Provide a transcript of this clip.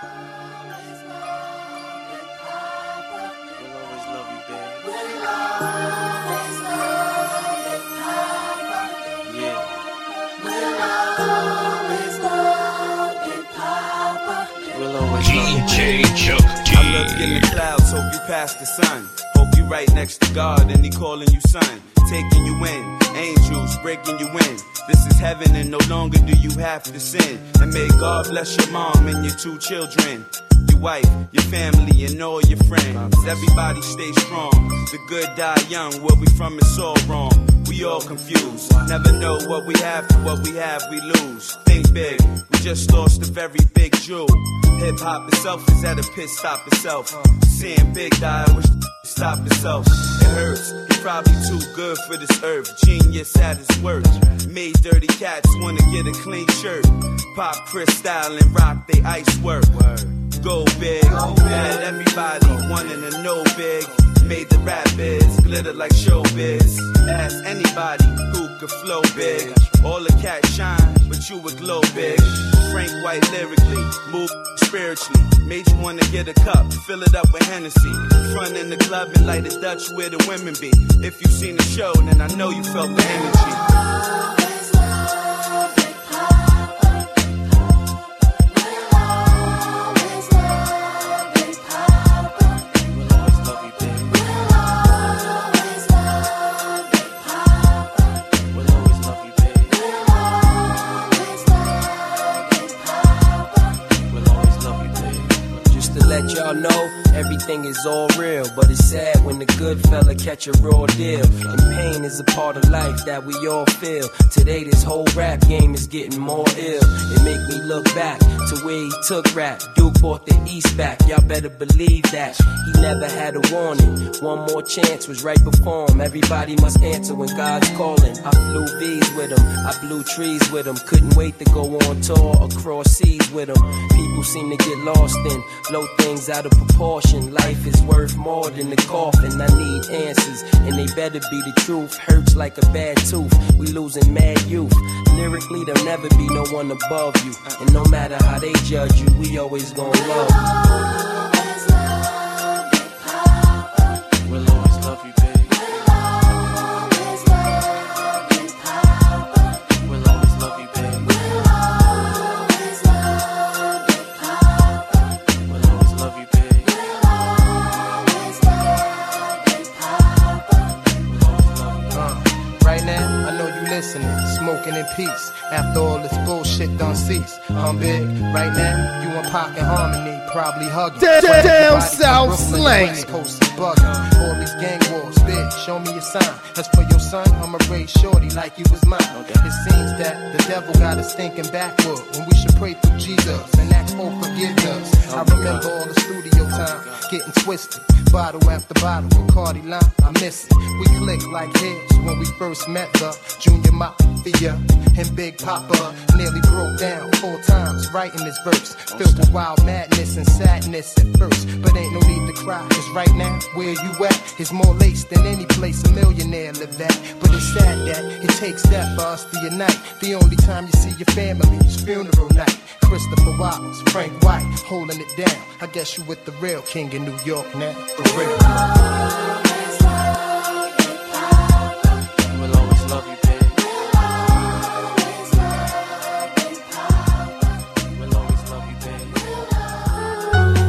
DJ Chuck T. I look in the clouds, hope you pass the sun. Right next to God and he calling you son. Taking you in, angels breaking you in. This is heaven and no longer do you have to sin. And may God bless your mom and your two children. Your wife, your family, and all your friends. Everybody stay strong. The good die young. Where we from is all wrong. We all confused. Never know what we have what we have we lose. Think big. We just lost a very big jewel. Hip hop itself is at a pit stop itself. Seeing big die, I wish stop itself. It hurts. He's probably too good for this earth. Genius at his work. Made dirty cats wanna get a clean shirt. Pop Cristal and rock they ice work. Go big. Let everybody wanting to know big. Made the rap biz glitter like showbiz. Ask anybody who could flow big. All the cats shine, but you would glow big. Frank White lyrically, move spiritually. Made you wanna get a cup, fill it up with Hennessy. Front in the club and light a Dutch where the women be. If you seen the show, then I know you felt the energy. Let y'all know, everything is all real. But it's sad when the good fella catch a raw deal. And pain is a part of life that we all feel. Today, this whole rap game is getting more ill. It make me look back to where he took rap. Duke bought the East back, y'all better believe that. He never had a warning. One more chance was right before him. Everybody must answer when God's calling. I flew bees with him, I blew trees with him. Couldn't wait to go on tour across seas with him. People seem to get lost in, blow things out of proportion. Life is worth more than the coffin. I need answers, and they better be the truth. Hurts like a bad tooth. We losing mad youth. Lyrically, there'll never be no one above you. And no matter how they judge you, we always gonna love you. Right now, I know you listening, smoking in peace. After all this bullshit done cease. I'm big. Right now, you and Pac in harmony, probably hugging. Down- Everybody down south Brooklyn slang. West Coast is bugging. All these gang wars, bitch, show me a sign. As for your son, I'ma raise shorty like you was mine. It seems that the devil got us thinking backward when we should pray through Jesus and ask for forgiveness. I oh, remember all the studio time getting twisted. Bottle after bottle, Bacardi line, I miss it. We click like heads when we first met the Junior Mafia and Big Poppa. Nearly broke down four times writing this verse. Filled with wild madness and sadness at first. But ain't no need to cry, cause right now, where you at is more lace than any place a millionaire live at. But it's sad that it takes that for us to unite. The only time you see your family is funeral night. Christopher Wallace, Frank White, holding it down. I guess you with the real king in New York now, for real.